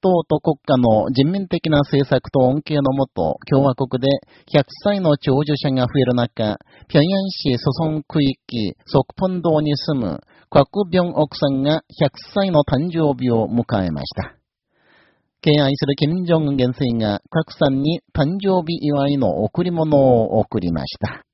党と国家の人民的な政策と恩恵のもと、共和国で100歳の長寿者が増える中、平壌市ソソ区域、ソクポ道に住む、ク病奥さんが100歳の誕生日を迎えました。敬愛する金正恩元帥が、クさんに誕生日祝いの贈り物を贈りました。